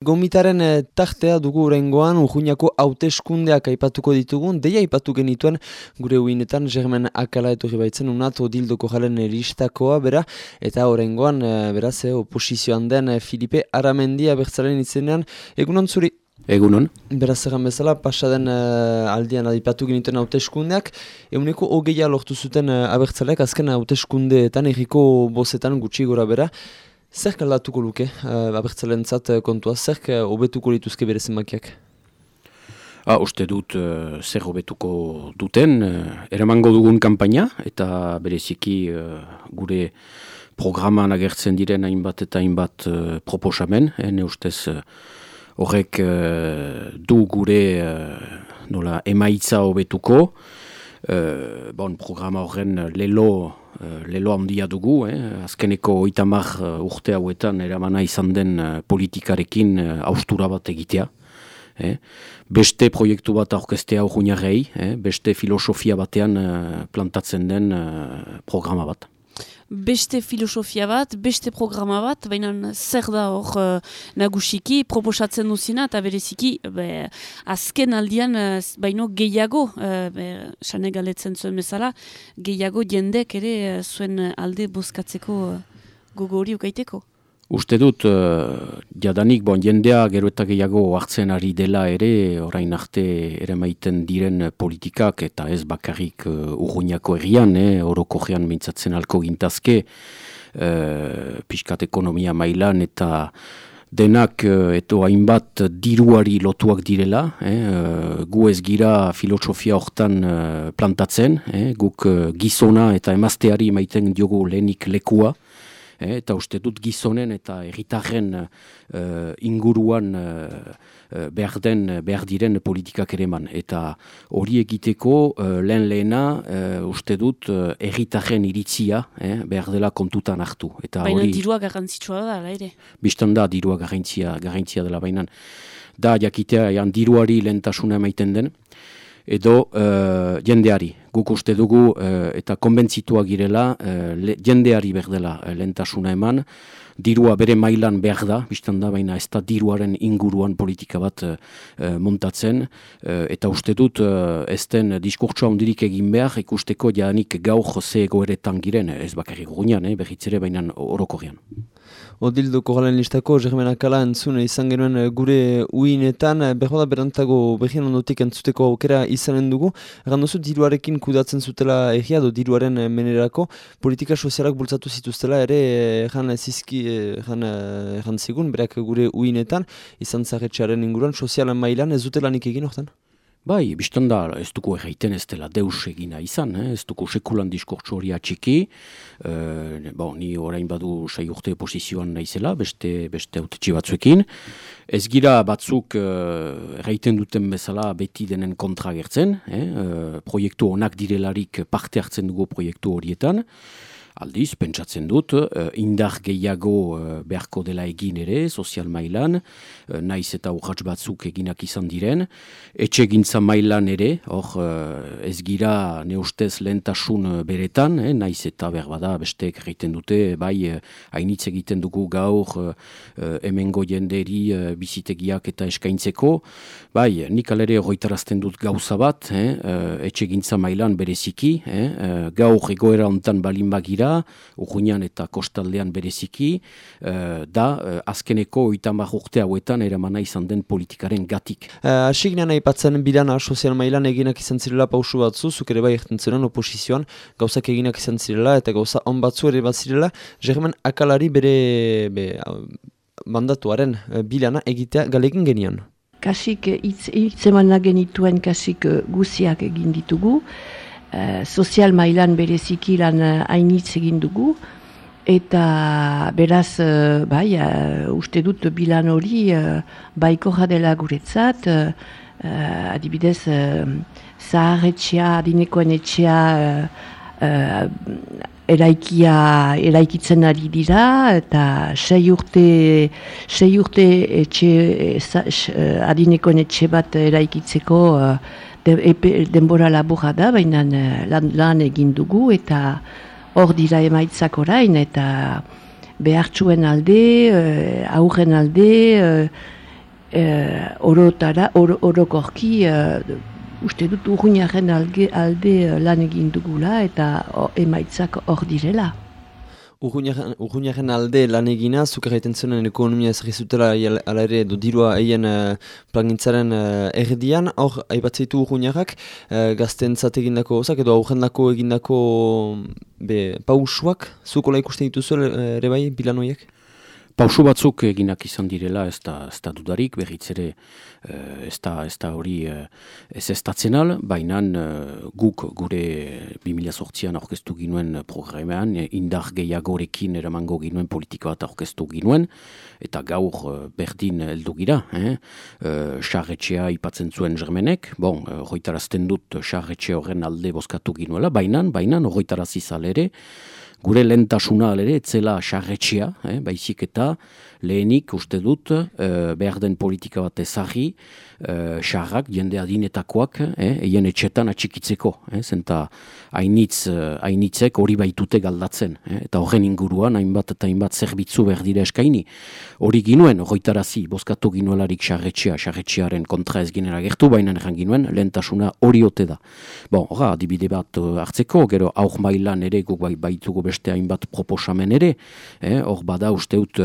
Gomitaren eh, tartea dugu rengoan, urruñako hauteskundeak aipatuko ditugun, deia aipatu genituen gure uinetan, Germen Akala etorri baitzen, unat odildoko jalen eristakoa, bera, eta horrengoan, eh, beraz, eh, oposizioan den Filipe Aramendia bertzaren izenean, egunon zuri? Egunon. Beraz, egan bezala, pasaden uh, aldian adipatu genituen hauteskundeak, eguneko hogeia lortu zuten uh, abertzaleak, azken hauteskundeetan, erriko bozetan gutxi gora bera, Zer kaldatuko luke, uh, abertzalen zat uh, kontua, zer hobetuko lituzke bere zenbakiak? Ah, uste dut uh, zer hobetuko duten, uh, eramango dugun kanpaina eta bereziki uh, gure programan agertzen diren hainbat eta hainbat uh, proposamen, ene ustez horrek uh, du gure uh, nola, emaitza hobetuko, uh, bon, programa horren lelo Uh, lelo handia dugu, eh? azkeneko oitamar uh, urte hauetan eramana izan den uh, politikarekin austura bat egitea. Eh? Beste proiektu bat aurkestea urruñarrei, eh? beste filosofia batean plantatzen den programa bat beste filosofia bat, beste programa bat, baina zer da hor uh, nagusiki, proposatzen duzina, eta bereziki, be, azken aldian, uh, baino gehiago, uh, sane galetzen zuen bezala, gehiago jendek ere uh, zuen alde bozkatzeko uh, gogo hori ukaiteko. Uste dut, uh, jadanik, bon, jendea gero eta gehiago hartzen ari dela ere, orain arte ere maiten diren politikak, eta ez bakarrik uh, urruñako errian, eh, oroko gean mintzatzen alko gintazke, uh, piskat ekonomia mailan, eta denak eto hainbat diruari lotuak direla, eh, gu ez gira filosofia hortan plantatzen, eh, guk gizona eta emazteari maiten diogu lehenik lekua, eta uste dut gizonen eta erritarren uh, inguruan uh, behar, den, behar diren politikak ere man. Eta hori egiteko lehen lehena uste dut erritarren iritzia eh, behar dela kontutan hartu. Eta baina hori, dirua garrantzitsua da, ere? Bistan da dirua garrantzia, garrantzia dela bainan. Da jakitea jan diruari lehentasuna emaiten den edo uh, jendeari. Guk uste dugu uh, eta konbentzitua girela uh, jendeari berdela uh, lentasuna eman, dirua bere mailan behar da, biztan da, baina ez da diruaren inguruan politika bat uh, montatzen, eta uste dut uh, ez den diskurtsoa ondirik egin behar, ikusteko janik gaur jose egoeretan giren, ez bakarrik gunean, eh, behitzere baina orokorrean. Odildo Kogalen listako, Germen Akala entzun izan genuen eh, gure uinetan, eh, behar da berantago behian ondotik entzuteko aukera izanen dugu. Egan duzu, diruarekin kudatzen zutela egia, do diruaren eh, menerako, politika sozialak bultzatu zituztela ere, egan zizki, egan zigun, berak gure uinetan, izan zahetxearen inguruan, sozialen mailan, ez dutela egin hortan? Bai, biztan da, ez duko erraiten ez dela deus egina izan, eh? ez duko sekulan diskortsu hori atxiki, eh, bon, ni orain badu sai urte posizioan naizela, beste, beste autetxe batzuekin, ez gira batzuk eh, erraiten duten bezala beti denen kontra gertzen, eh? eh, proiektu onak direlarik parte hartzen dugu proiektu horietan, Aldiz, pentsatzen dut, uh, indar gehiago uh, beharko dela egin ere, sozial mailan, uh, naiz eta urratz batzuk eginak izan diren, etxe gintza mailan ere, hor uh, ez gira neustez lehentasun beretan, eh, naiz eta berbada besteek egiten dute, bai hainitz egiten dugu gaur uh, emengo jenderi uh, bizitegiak eta eskaintzeko, bai nik alere horretarazten dut gauza bat, eh, uh, etxe gintza mailan bereziki, eh, uh, gaur egoera ontan balin bagira, dira, urruinan eta kostaldean bereziki, uh, da uh, azkeneko oitamar urte hauetan eramana izan den politikaren gatik. Uh, Asik nena ipatzen bilana sozial mailan eginak izan zirela pausu batzu, zuk ere bai egiten ziren oposizioan, gauzak eginak izan zirela eta gauza on batzu ere bat zirela, Germen akalari bere be, mandatuaren bilana egitea galekin genian. Kasik hitzeman genituen kasik guziak egin ditugu, Eh, sozial mailan bereziki lan uh, hainitz egin dugu, eta beraz, uh, bai, uste dut bilan hori uh, baiko jadela guretzat, uh, adibidez, uh, zaharretxea, adinekoen etxea, eraikia eraikitzen ari dira. Eta sei urte sei urte etxe adinekoen etxe bat eraikitzeko de, epe, denbora laburra da, baina eh, lan, lan egin dugu eta hor dira emaitzak orain eta behartxuen alde, uh, aurren alde, uh, orotara, or, orokorki, uste dut urruñaren alde lan egin dugula eta emaitzak hor direla. Urruñaren alde lan egina, zukar egiten zenen ekonomia ez rizutela ala ere do dirua eien uh, plangintzaren uh, erdian, hor aibatzeitu urruñarak uh, gazten egindako ozak edo aurren dako egindako be, pausuak, zuko ikusten dituzu ere bai bilanoiek? Pausu batzuk eginak izan direla, ez da, ez da dudarik, berriz ere uh, ez, da, ez da hori uh, ez ez al, baina uh, guk gure 2008an aurkeztu ginuen programean, indar gehiagorekin eramango ginuen politiko bat aurkeztu ginuen, eta gaur berdin heldu gira, eh? uh, ipatzen zuen germenek, bon, hoitarazten dut xarretxe horren alde bozkatu ginuela, baina, baina, hoitarazizal ere, gure lentasuna ere, etzela xarretxea, eh, baizik eta lehenik uste dut eh, behar den politika bat ezagri, uh, xarrak, jende adinetakoak, eh, eien etxetan atxikitzeko, eh, zenta hainitz, hainitzek hori baitute galdatzen, eh, eta horren inguruan, hainbat eta hainbat zerbitzu behar dira eskaini. Hori ginuen, horretarazi, bozkatu ginuelarik xarretxea, xarretxearen kontra ez ginera gertu, baina erran ginuen, lehentasuna hori ote da. Bon, horra, adibide bat hartzeko, gero aur mailan ere guk bai, baitugu beste hainbat proposamen ere, eh, hor bada usteut,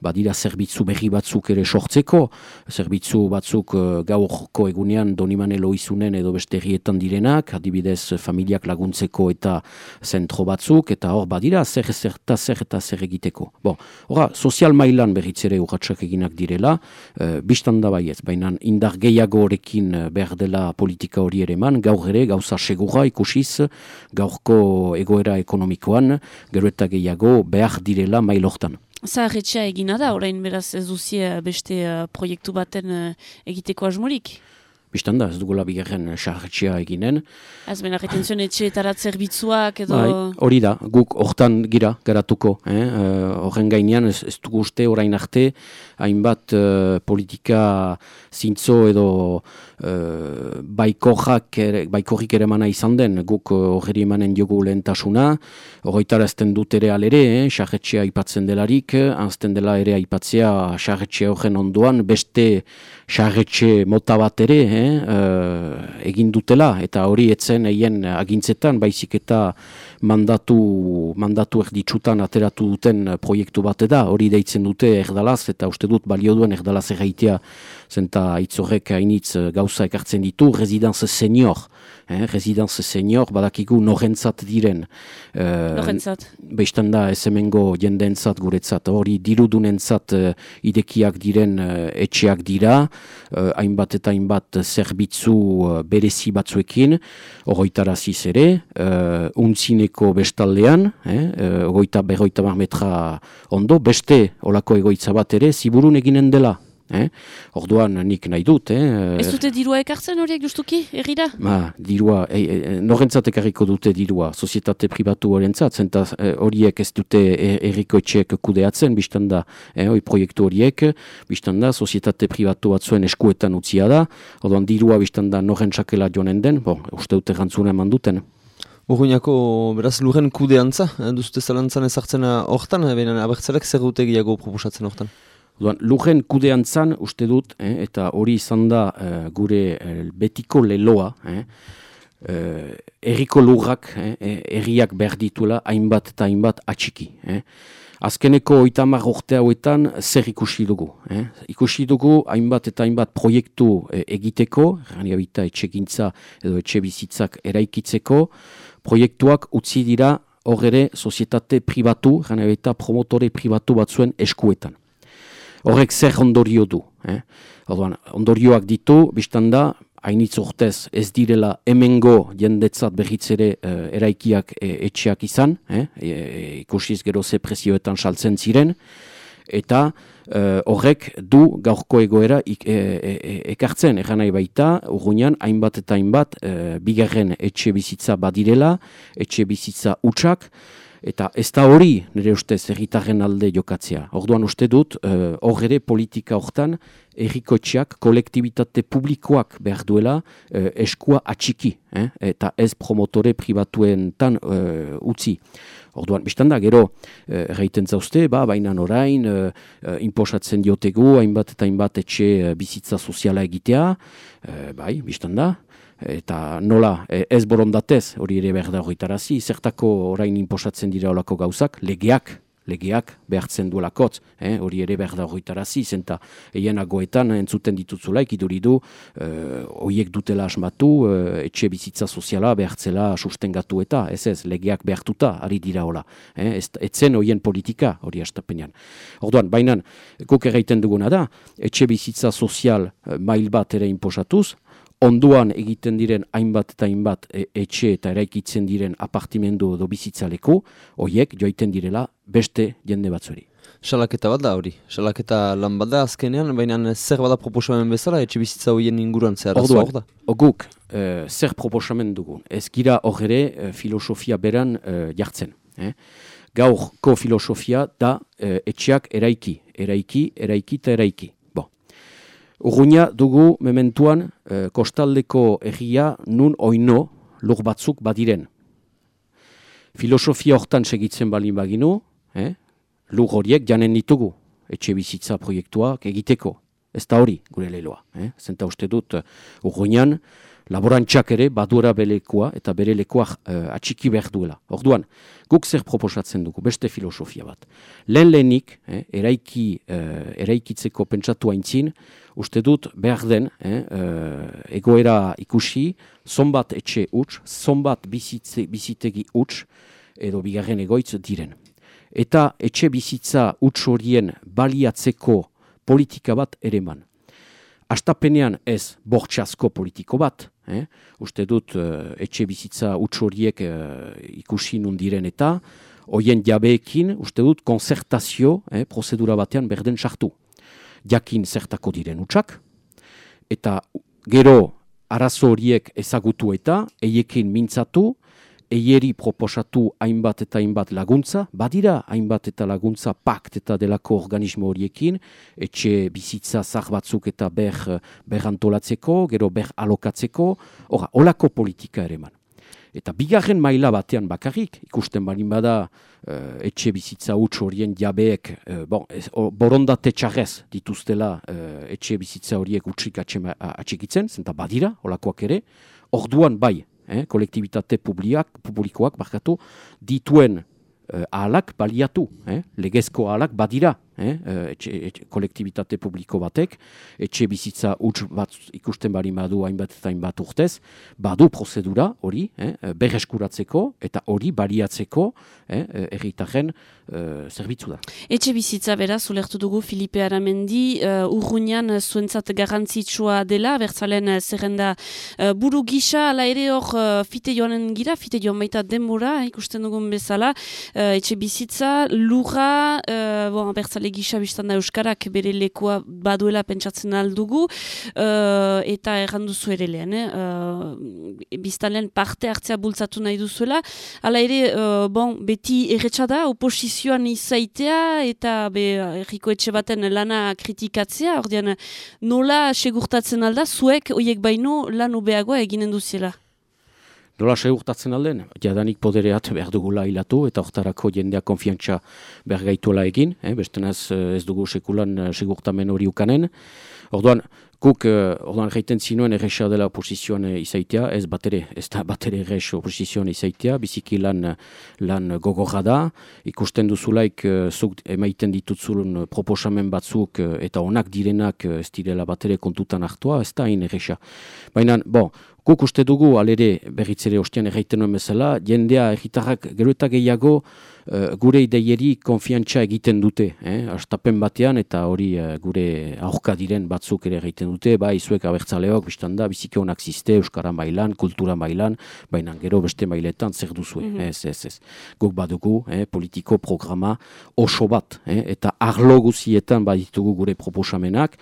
badira zerbitzu berri batzuk ere sortzeko, zerbitzu batzuk gaurko egunean donimane loizunen edo beste herrietan direnak, adibidez familiak laguntzeko eta zentro batzuk, eta hor badira zer zer eta zer eta zer egiteko. Bo, horra, sozial mailan berritzere urratxak eginak direla, e, biztan da baiez, baina indar gehiago eh, behar dela politika hori ere man, gaur ere gauza segura ikusiz, gaurko egoera ekonomikoan, gero eta gehiago behar direla mailortan. Zaharretxea egina da, orain beraz ez duzie beste uh, proiektu baten uh, egiteko asmorik? Bistan da, ez dugula bigarren sahartxia eginen. Ez bena, retenzion etxe eta zerbitzuak edo... Bai, hori da, guk hortan gira, garatuko. Eh? Uh, horren gainean, ez, ez dugu uste orain arte, hainbat uh, politika zintzo edo uh, baikorrak ere, baikorrik ere mana izan den, guk horri uh, emanen diogu lehentasuna, horretara ezten dut ere alere, eh? sahartxia aipatzen delarik, anzten dela ere aipatzea sahartxia horren ondoan, beste sahartxe mota bat ere, eh? uh, egin dutela eta hori etzen eien agintzetan baizik eta mandatu mandatu erditsutan ateratu duten proiektu bat da hori deitzen dute erdalaz eta uste dut balio duen erdalaz erraitea zenta itzorek hainitz gauza ekartzen ditu residence senior eh, residence senior badakigu norentzat diren uh, norentzat. bestan da esemengo jendentzat guretzat. Hori dirudunentzat uh, idekiak diren uh, etxeak dira uh, hainbat eta hainbat zerbitzu uh, berezi batzuekin oroitaraziz ere uh, untzineko bestaldean eh, uh, ogoita berroita metra ondo beste olako egoitza bat ere ziburun eginen dela Eh? Orduan nik nahi dut. Eh? Ez dute dirua ekartzen horiek justuki, errira? Ma, dirua, e, e, norentzat ekarriko dute dirua, sozietate pribatu horrentzat, zenta horiek ez dute erriko etxeek kudeatzen, biztan da, eh, oi proiektu horiek, biztan da, sozietate pribatu batzuen eskuetan utzia da, orduan dirua biztan da norentzakela joanen den, bon, uste dute gantzuna eman duten. Urruñako, beraz, lujen kudeantza, duzute zalantzan ezartzen hortan, baina abertzelek zer dute gehiago proposatzen hortan? Duan, lujen kudeantzan uste dut, eh, eta hori izan da eh, gure eh, betiko leloa, eh, eh, erriko lurrak, eh, erriak behar dituela, hainbat eta hainbat atxiki. Eh. Azkeneko oitamar orte hauetan zer ikusi dugu. Eh. Ikusi dugu hainbat eta hainbat proiektu eh, egiteko, gani abita etxegintza edo etxe bizitzak eraikitzeko, proiektuak utzi dira horre sozietate pribatu, gani abita promotore pribatu batzuen eskuetan horrek zer ondorio du. Eh? Orduan, ondorioak ditu, biztan da, hainitz urtez ez direla hemengo jendetzat berriz uh, eraikiak e, etxeak izan, eh? e, e, ikusiz gero ze prezioetan saltzen ziren, eta uh, horrek du gaurko egoera ik, e, e, e, ekartzen, egan nahi baita, urruinan, hainbat eta hainbat, bigarren etxe bizitza badirela, etxe bizitza utxak, Eta ez da hori, nire ustez, erritarren alde jokatzea. Orduan uste dut, uh, hor ere politika hortan, errikotxeak, kolektibitate publikoak behar duela uh, eskua atxiki, eh? eta ez promotore pribatuen tan uh, utzi. Orduan, biztan da, gero, uh, reiten zauzte, ba, baina orain, uh, uh, imposatzen diotegu, hainbat eta hainbat etxe uh, bizitza soziala egitea, uh, bai, biztan da, eta nola e, ez borondatez hori ere behar da horretarazi, zertako orain inposatzen dira olako gauzak, legeak, legeak behartzen duelakot, eh, hori ere behar da horretarazi, zenta eien agoetan entzuten ditutzula, ikiduri du, eh, oiek dutela asmatu, eh, etxe bizitza soziala behartzela sustengatu eta, ez ez, legeak behartuta, ari dira hola, eh, ez, etzen oien politika hori astapenean. Orduan, baina, guk erraiten duguna da, etxe bizitza sozial mail bat ere inposatuz, onduan egiten diren hainbat eta hainbat e, etxe eta eraikitzen diren apartimendu edo bizitzaleko, hoiek joiten direla beste jende batzuri. Salaketa bat da hori, salaketa lan bat da azkenean, baina zer bada proposamen bezala etxe bizitza horien inguruan zehar hor da? Oguk, e, zer proposamen dugu, ez gira hor ere e, filosofia beran e, jartzen. Eh? Gaurko filosofia da etxeak eraiki, eraiki, eraiki eta eraiki. Urruña dugu mementuan eh, kostaldeko egia nun oino lur batzuk badiren. Filosofia hortan segitzen balin baginu, eh, lur horiek janen ditugu, etxe bizitza proiektuak egiteko. Ez da hori gure leloa. Eh? Zenta uste dut uh, urruñan laborantxak ere badura belekoa eta bere lekoa uh, atxiki behar duela. Orduan, guk zer proposatzen dugu, beste filosofia bat. Lehen lehenik, eh, eraiki, uh, eraikitzeko pentsatu haintzin, uste dut behar den, eh, uh, egoera ikusi, zonbat etxe huts, zonbat bizitze, bizitegi huts, edo bigarren egoitz diren. Eta etxe bizitza huts horien baliatzeko politika bat ere man. Astapenean ez bortxasko politiko bat, Eh? Uste dut uh, etxe bizitza utxoriek uh, eh, ikusi nundiren eta hoien jabeekin uste dut konzertazio eh, prozedura batean berden sartu. Jakin zertako diren utxak eta gero arazo horiek ezagutu eta eiekin mintzatu eieri proposatu hainbat eta hainbat laguntza, badira hainbat eta laguntza pakt eta delako organismo horiekin, etxe bizitza zah batzuk eta ber, ber antolatzeko, gero ber alokatzeko, ora, olako politika ere man. Eta bigarren maila batean bakarrik, ikusten balin bada uh, etxe bizitza huts horien jabeek, uh, bon, borondate txarrez dituztela uh, etxe bizitza horiek utxik atxikitzen, zenta badira, olakoak ere, orduan bai, eh, kolektibitate publiak, publikoak barkatu, dituen eh, ahalak baliatu, eh, legezko ahalak badira, eh, eh, etxe, etxe, kolektibitate publiko batek, etxe bizitza huts bat ikusten bari badu hainbat eta hainbat urtez, badu prozedura hori, eh, berreskuratzeko eta hori baliatzeko eh, erritaren uh, zerbitzu da. Etxe bizitza beraz, ulertu dugu Filipe Aramendi, uh, urruñan zuentzat garrantzitsua dela, bertzalen zerrenda uh, buru gisa, ala ere hor uh, fite joanen gira, fite joan baita denbora, ikusten dugun bezala, uh, etxe bizitza, lurra, uh, bon, bertzale gisa biztan da Euskarak bere lekoa baduela pentsatzen aldugu, uh, eta erranduzu ere lehen, eh? uh, biztalen parte hartzea bultzatu nahi duzuela, ala ere, uh, bon, beti erretxada, oposizio oposizioan izaitea eta be erriko etxe baten lana kritikatzea, ordean nola segurtatzen alda, zuek oiek baino lan ubeagoa eginen duziela? Nola segurtatzen alden, jadanik podereat behar dugula hilatu eta hortarako jendea konfiantza behar gaituela egin, eh? bestenaz eh, ez dugu sekulan eh, segurtamen hori ukanen. Orduan, Kuk, uh, ordan reiten zinuen erresa dela oposizioan izaitea, ez batere, ez da batere erres oposizioan izaitea, biziki lan, lan gogorra da, ikusten duzulaik zuk emaiten ditutzulun proposamen batzuk eta onak direnak uh, ez direla batere kontutan hartua, ez da hain erresa. Baina, bon, Guk uste dugu, alere berritzere ostian erraiten nuen bezala, jendea egitarrak gero eta gehiago uh, gure ideieri konfiantza egiten dute. Eh? Astapen batean eta hori uh, gure aurka diren batzuk ere egiten dute, bai zuek abertzaleok, biztan da, bizike honak ziste, Euskara mailan, kultura mailan, baina gero beste mailetan zer duzue. Mm -hmm. ez, ez, ez. Guk badugu, eh, politiko programa oso bat, eh? eta arlo guzietan baditugu gure proposamenak,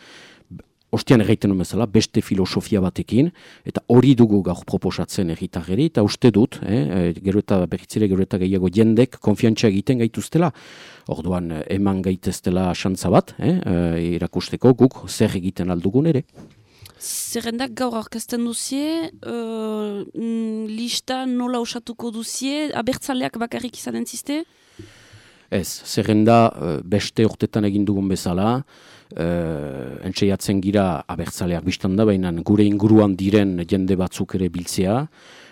ostian erraiten bezala, beste filosofia batekin, eta hori dugu gaur proposatzen erritarreri, eta uste dut, eh, gero eta berritzere, gero eta gehiago jendek konfiantza egiten gaituztela, orduan eman gaiteztela xantza bat, eh, irakusteko guk zer egiten aldugun ere. Zerrendak gaur orkesten duzie, uh, lista nola osatuko duzie, abertzaleak bakarrik izanen ziste? Ez, zerrenda beste urtetan egin dugun bezala, uh, entxeiatzen gira abertzaleak biztan da, baina gure inguruan diren jende batzuk ere biltzea,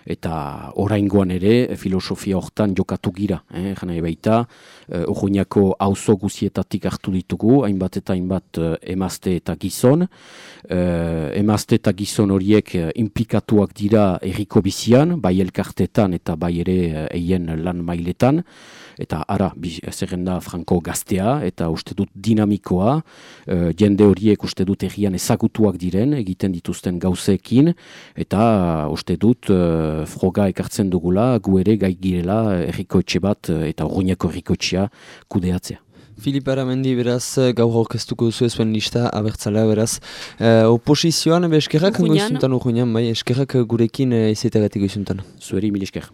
eta oraingoan ere filosofia hortan jokatu gira. Eh? Jana ebaita, uh, urruñako auzo guzietatik hartu ditugu, hainbat eta hainbat emazte eta gizon. Uh, emazte eta gizon horiek implikatuak dira erriko bizian, bai elkartetan eta bai ere eien lan mailetan. Eta ara, zerrenda franko gaztea, eta uste dut dinamikoa, uh, jende horiek uste dut errian ezagutuak diren, egiten dituzten gauzeekin, eta uste dut froga ekartzen dugula, gu ere gai girela errikoetxe bat eta urruñako errikoetxea kudeatzea. Filip Aramendi beraz gaur orkestuko duzu ezuen lista abertzalea beraz. Uh, oposizioan be eskerrak goizuntan urruñan, bai eskerrak gurekin uh, izaitegatik goizuntan. Zueri mil esker.